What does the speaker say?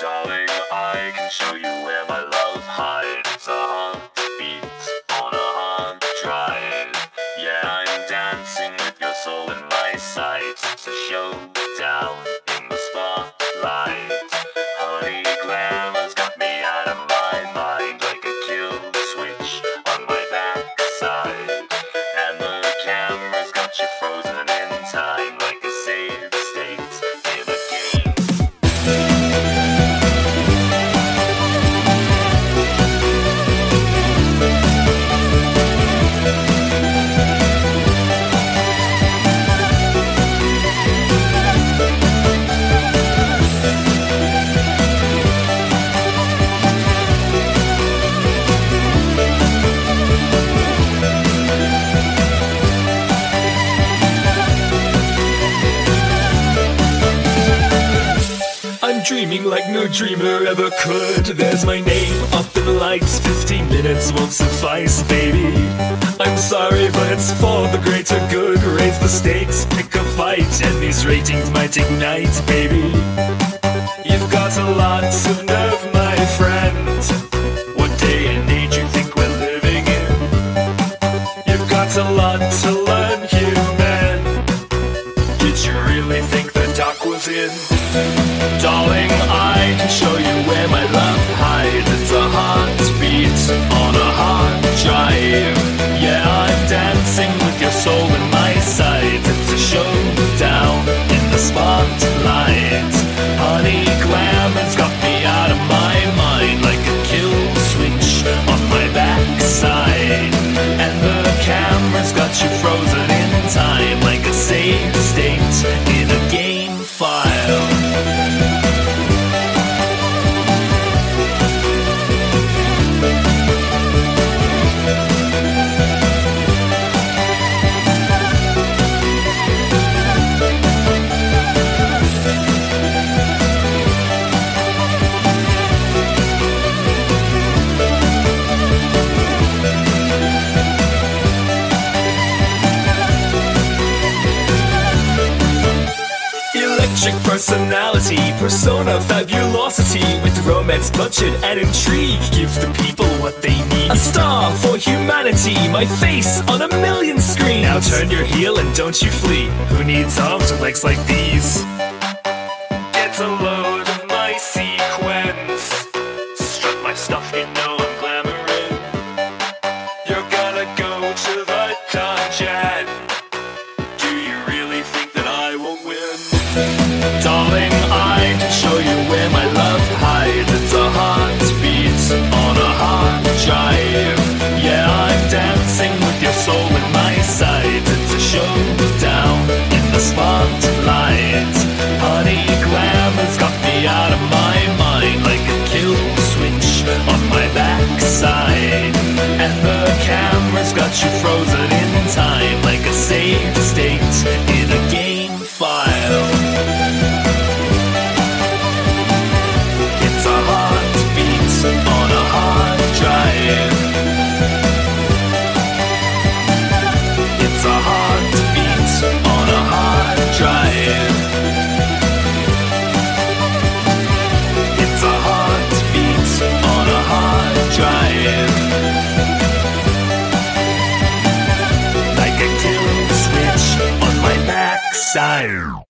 Darling, I can show you where my love hides. A heartbeat on a hard drive. Yeah, I'm dancing with your soul in my sights. It's a I'm dreaming like no dreamer ever could. There's my name up in the lights. 15 minutes won't suffice, baby. I'm sorry, but it's for the greater good. Raise the stakes, pick a fight, and these ratings might ignite, baby. You've got a lot of nerve, my friend. What day and age you think we're living in? You've got a lot to learn, human. Did you really think the doc was in? Personality, persona, fabulosity. With romance, budget, and intrigue Give the people what they need. A star for humanity, my face on a million screens. Now turn your heel and don't you flee. Who needs arms and legs like these? In Like